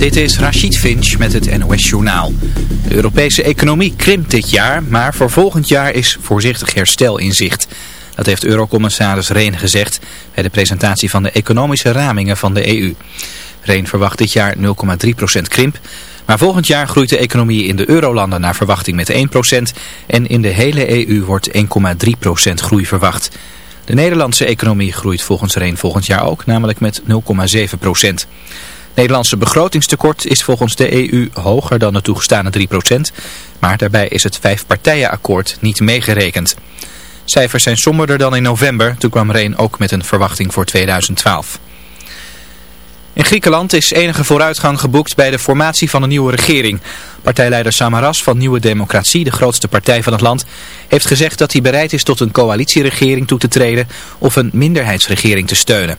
dit is Rachid Finch met het NOS Journaal. De Europese economie krimpt dit jaar, maar voor volgend jaar is voorzichtig herstel in zicht. Dat heeft Eurocommissaris Reen gezegd bij de presentatie van de economische ramingen van de EU. Reen verwacht dit jaar 0,3% krimp, maar volgend jaar groeit de economie in de eurolanden naar verwachting met 1% en in de hele EU wordt 1,3% groei verwacht. De Nederlandse economie groeit volgens Reen volgend jaar ook, namelijk met 0,7%. Nederlandse begrotingstekort is volgens de EU hoger dan de toegestane 3%, maar daarbij is het vijfpartijenakkoord niet meegerekend. Cijfers zijn somberder dan in november, toen kwam Reen ook met een verwachting voor 2012. In Griekenland is enige vooruitgang geboekt bij de formatie van een nieuwe regering. Partijleider Samaras van Nieuwe Democratie, de grootste partij van het land, heeft gezegd dat hij bereid is tot een coalitieregering toe te treden of een minderheidsregering te steunen.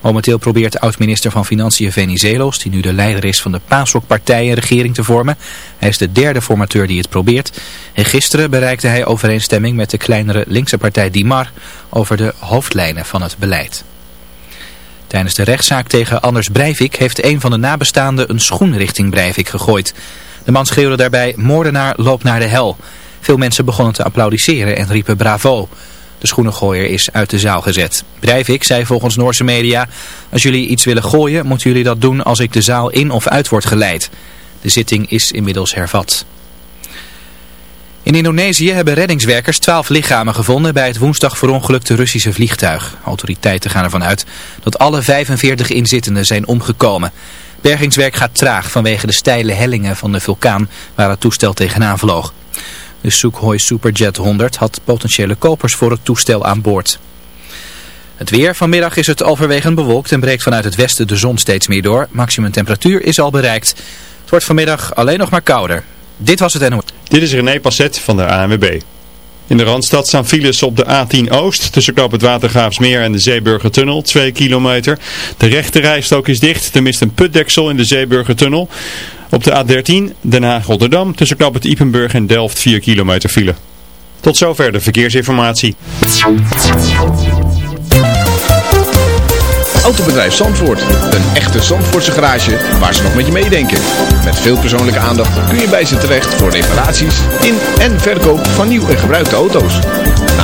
Momenteel probeert oud-minister van Financiën Venizelos, die nu de leider is van de PASOK-partij, een regering te vormen. Hij is de derde formateur die het probeert. En gisteren bereikte hij overeenstemming met de kleinere linkse partij Dimar over de hoofdlijnen van het beleid. Tijdens de rechtszaak tegen Anders Breivik heeft een van de nabestaanden een schoen richting Breivik gegooid. De man schreeuwde daarbij, moordenaar loopt naar de hel. Veel mensen begonnen te applaudisseren en riepen bravo. De schoenengooier is uit de zaal gezet. Breivik zei volgens Noorse media, als jullie iets willen gooien, moeten jullie dat doen als ik de zaal in of uit word geleid. De zitting is inmiddels hervat. In Indonesië hebben reddingswerkers twaalf lichamen gevonden bij het woensdag verongelukte Russische vliegtuig. Autoriteiten gaan ervan uit dat alle 45 inzittenden zijn omgekomen. Bergingswerk gaat traag vanwege de steile hellingen van de vulkaan waar het toestel tegenaan vloog. De Sukhoi Superjet 100 had potentiële kopers voor het toestel aan boord. Het weer. Vanmiddag is het overwegend bewolkt en breekt vanuit het westen de zon steeds meer door. Maximum temperatuur is al bereikt. Het wordt vanmiddag alleen nog maar kouder. Dit was het NO. Dit is René Passet van de ANWB. In de Randstad staan files op de A10 Oost tussen Knoop het Watergraafsmeer en de Zeeburgertunnel, 2 kilometer. De rechte rijstok is dicht, er mist een putdeksel in de Zeeburgertunnel. Op de A13 Den Haag-Rotterdam tussen Knoop het Ipenburg en Delft 4 kilometer file. Tot zover de verkeersinformatie. Autobedrijf Zandvoort. Een echte Zandvoortse garage waar ze nog met je meedenken. Met veel persoonlijke aandacht kun je bij ze terecht voor reparaties in en verkoop van nieuw en gebruikte auto's.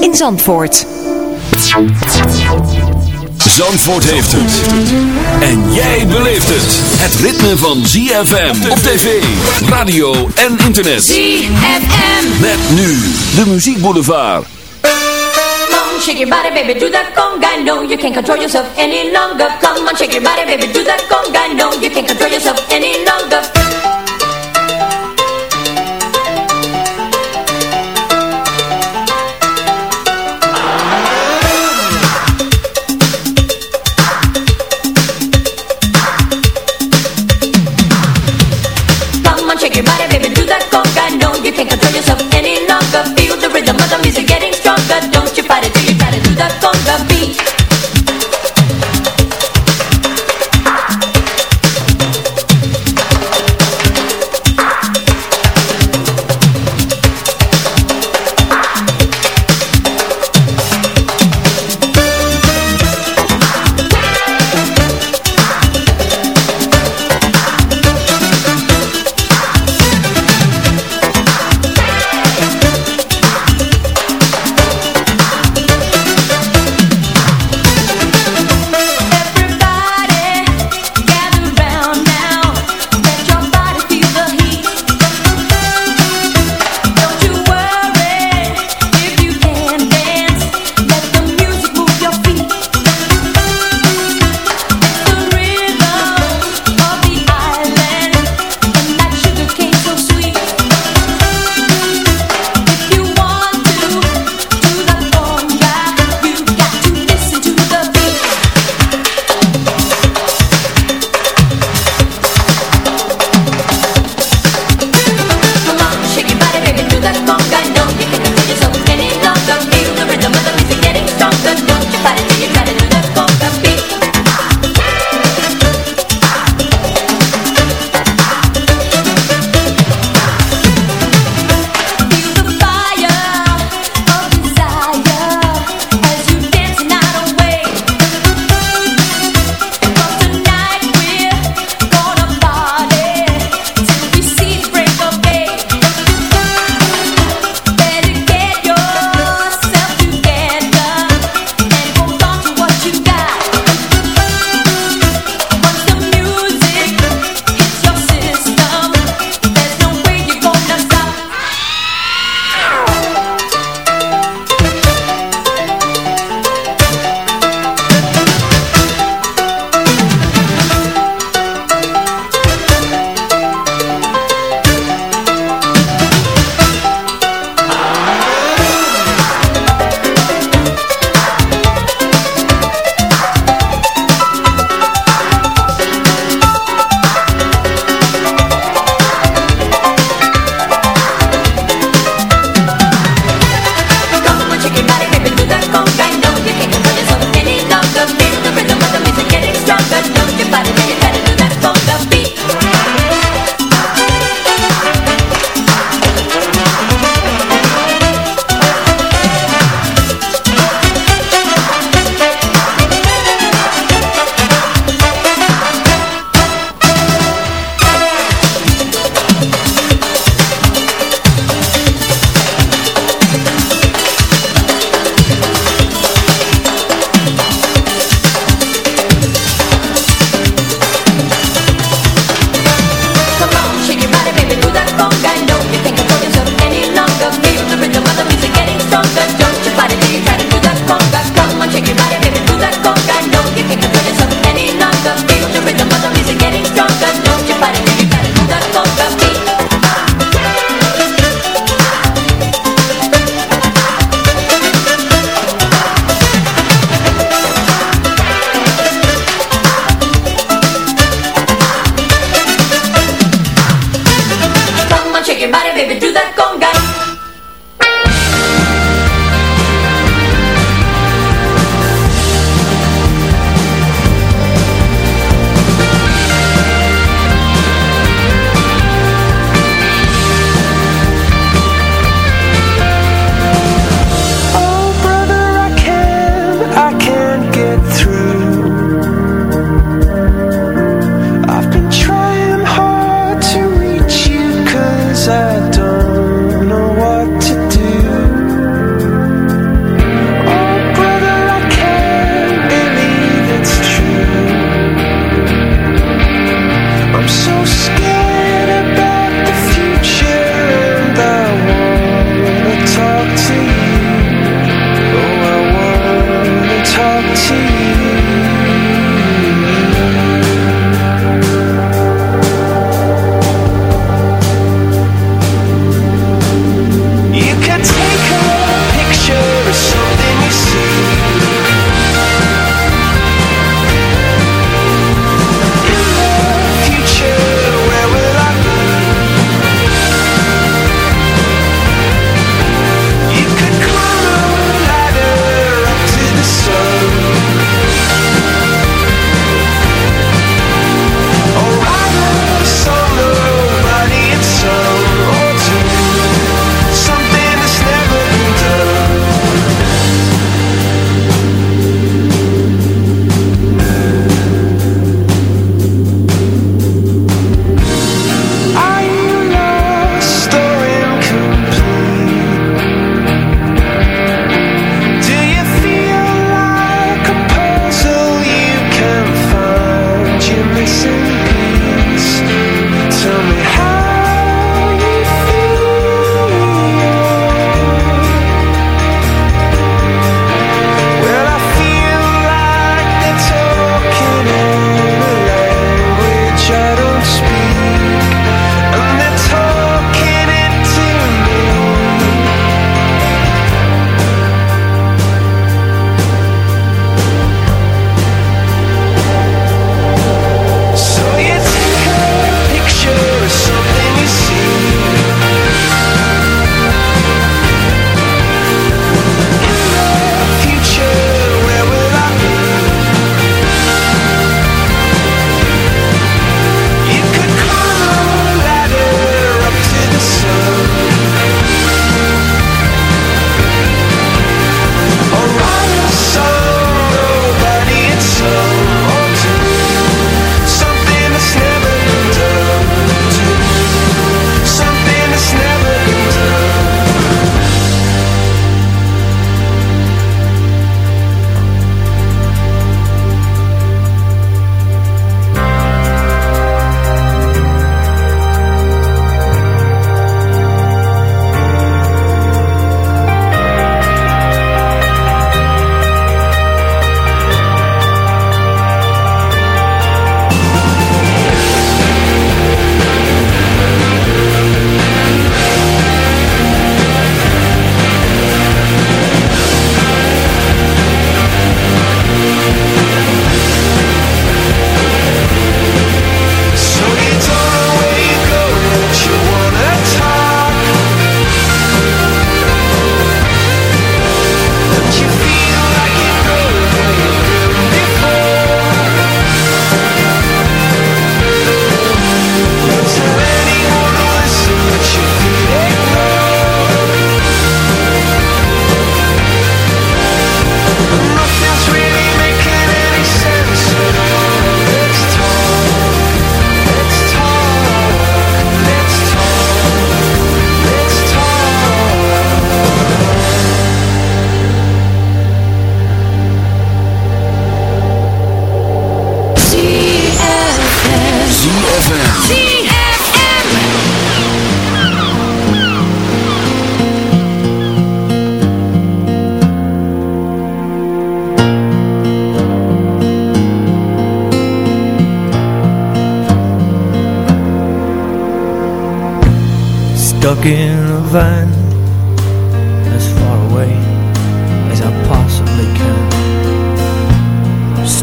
in Zandvoort. Zandvoort heeft het. En jij beleeft het. Het ritme van ZFM op tv, radio en internet. ZFM. Met nu de muziekboulevard. Come on, shake your body, baby, do that conga. No, you can't control yourself any longer. Come on, shake your body, baby, do that conga. No, you can't control yourself any longer.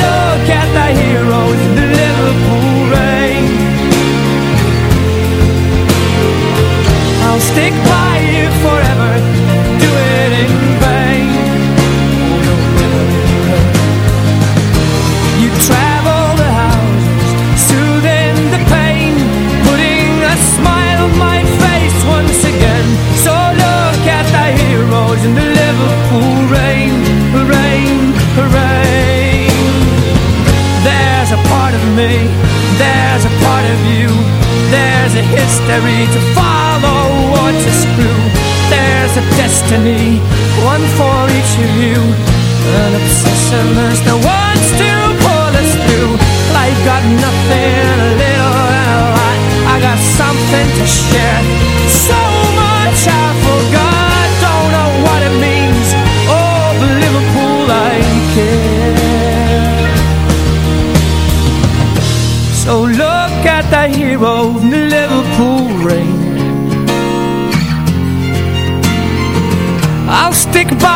look at the heroes in the Liverpool rain. I'll stick by you forever a to follow or to screw There's a destiny, one for each of you. An obsession that wants I'll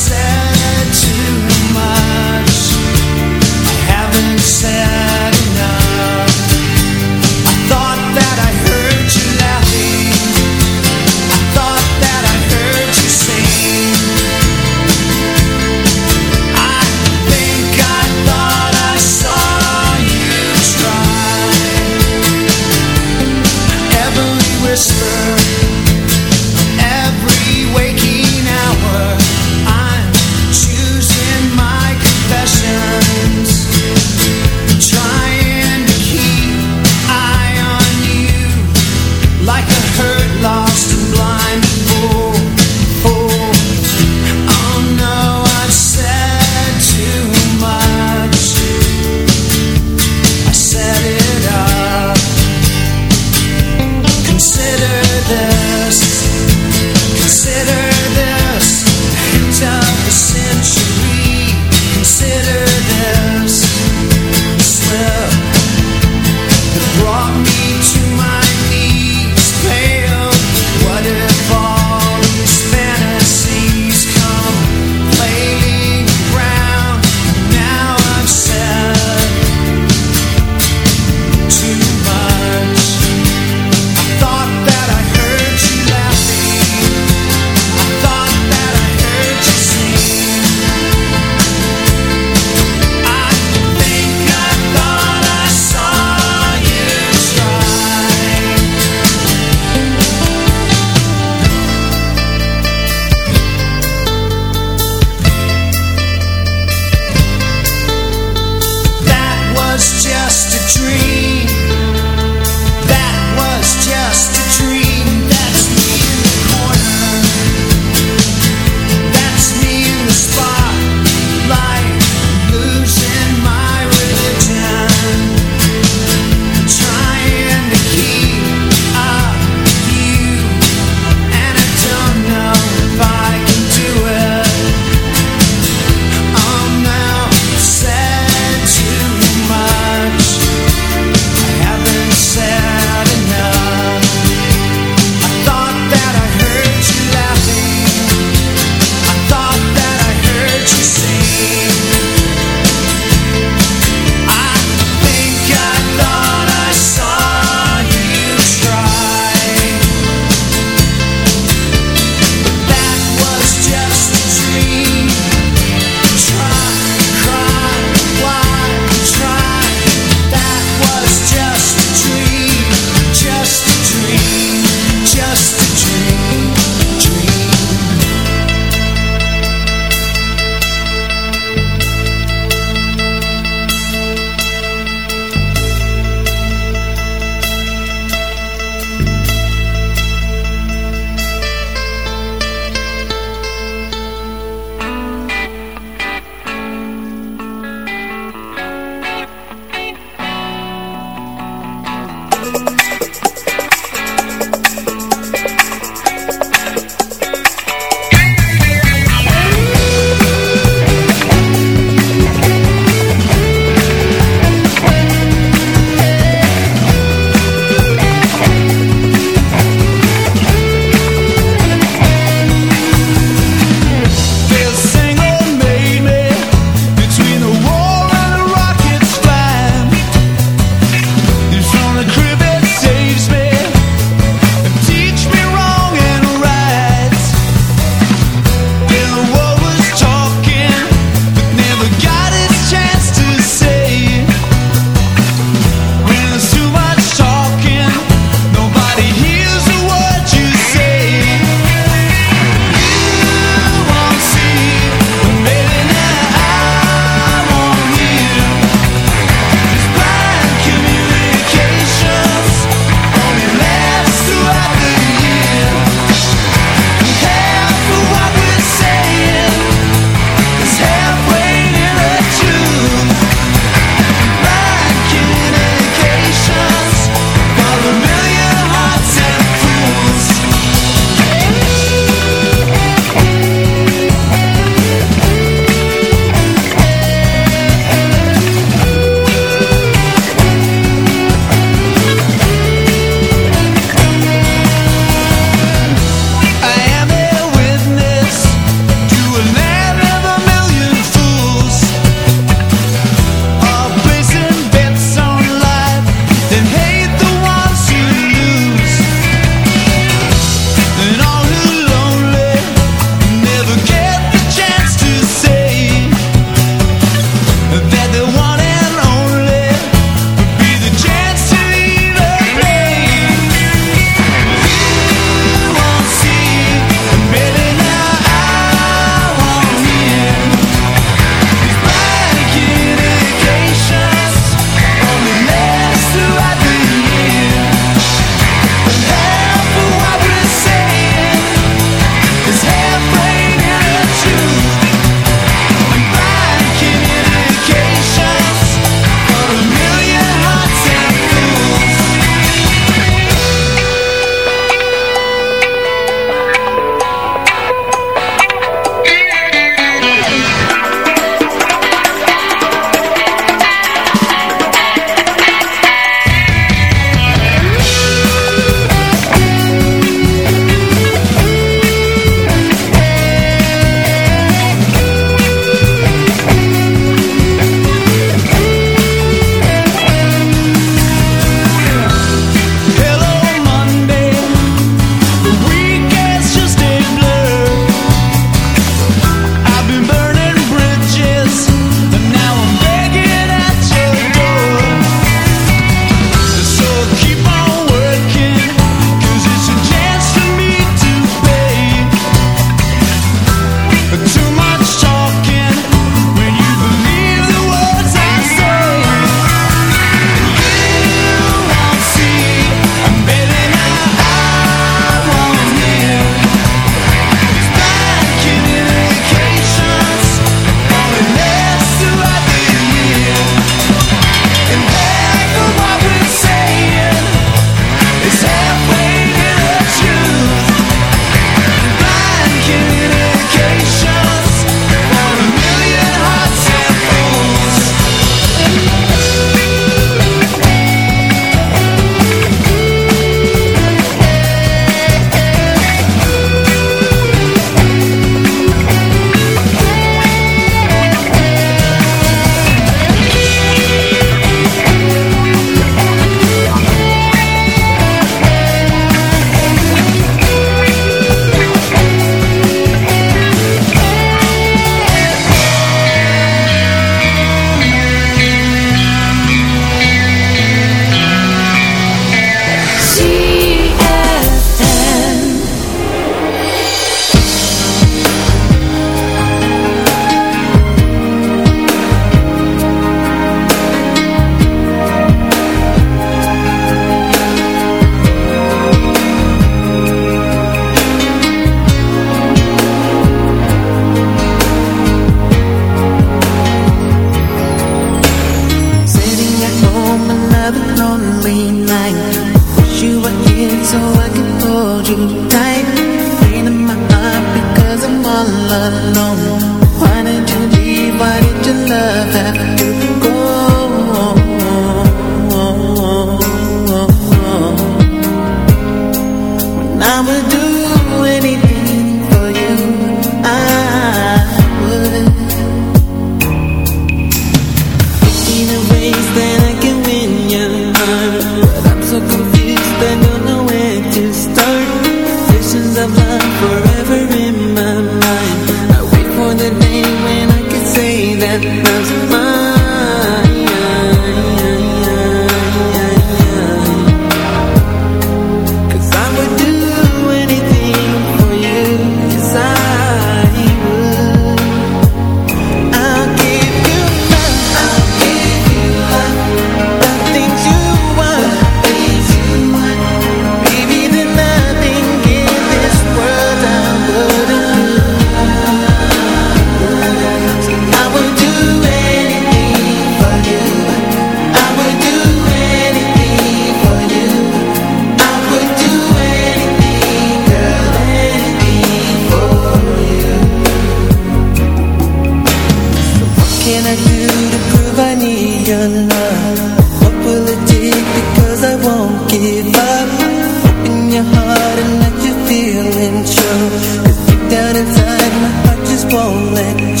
let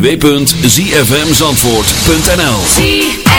www.zfmzandvoort.nl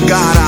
to God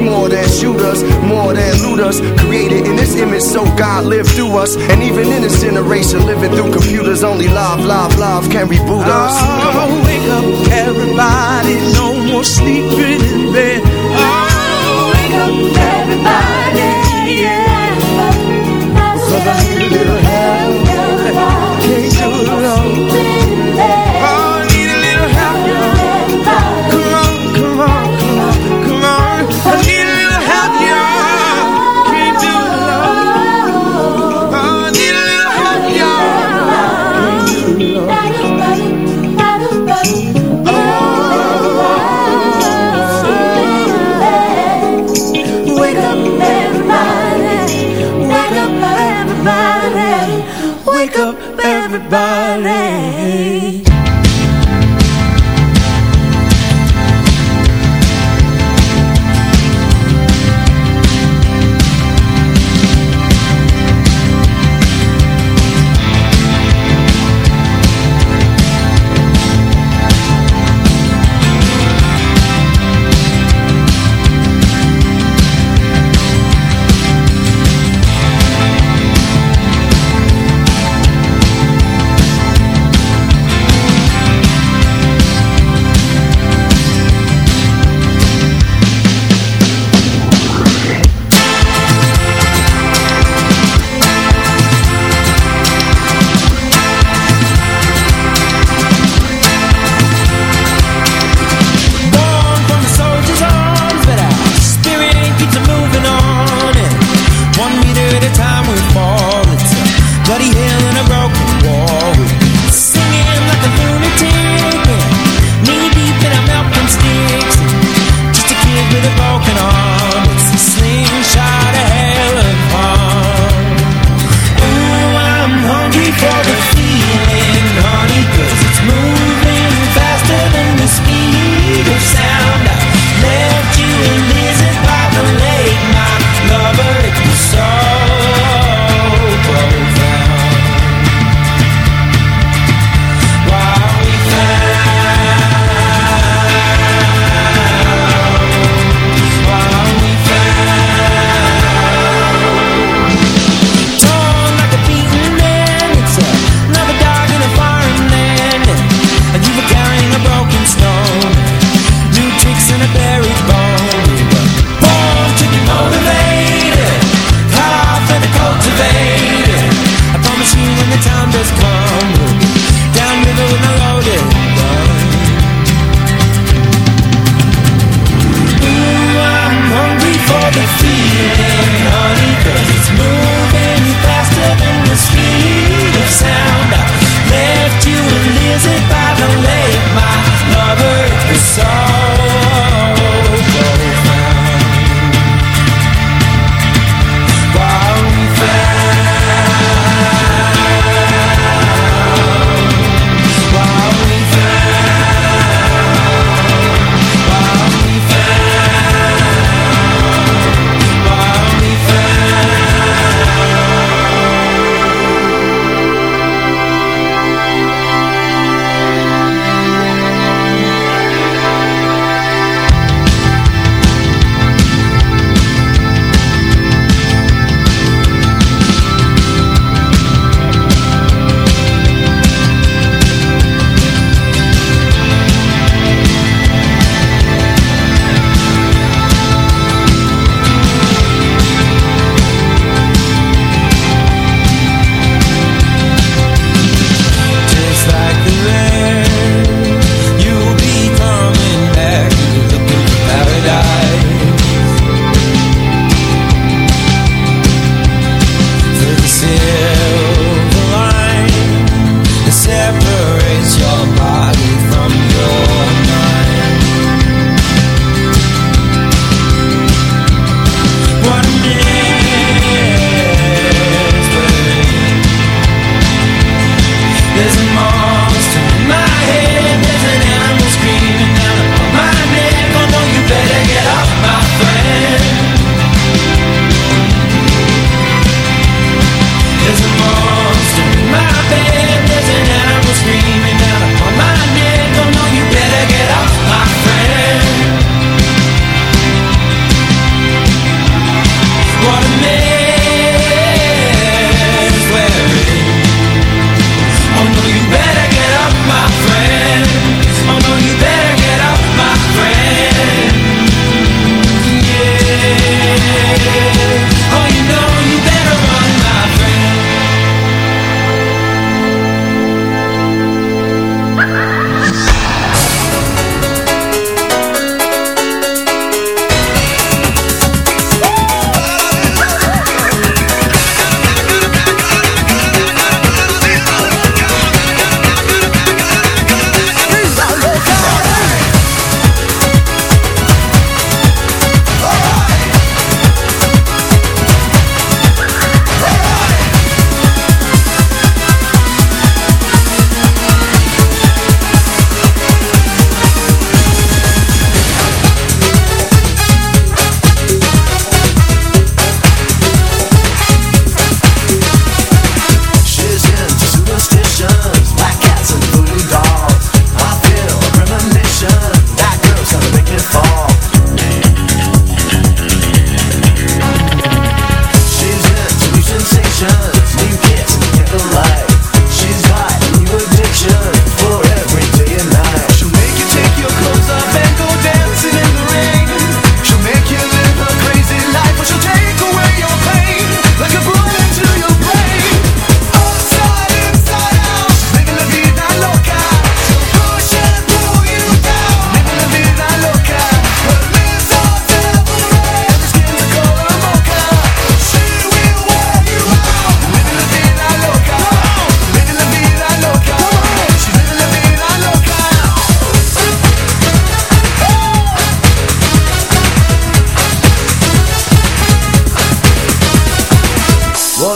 more than shooters, more than looters. Created in this image, so God lived through us. And even in this generation, living through computers, only love, love, love can reboot us. Oh, wake up, everybody. No more sleeping in bed. Oh, wake up, everybody.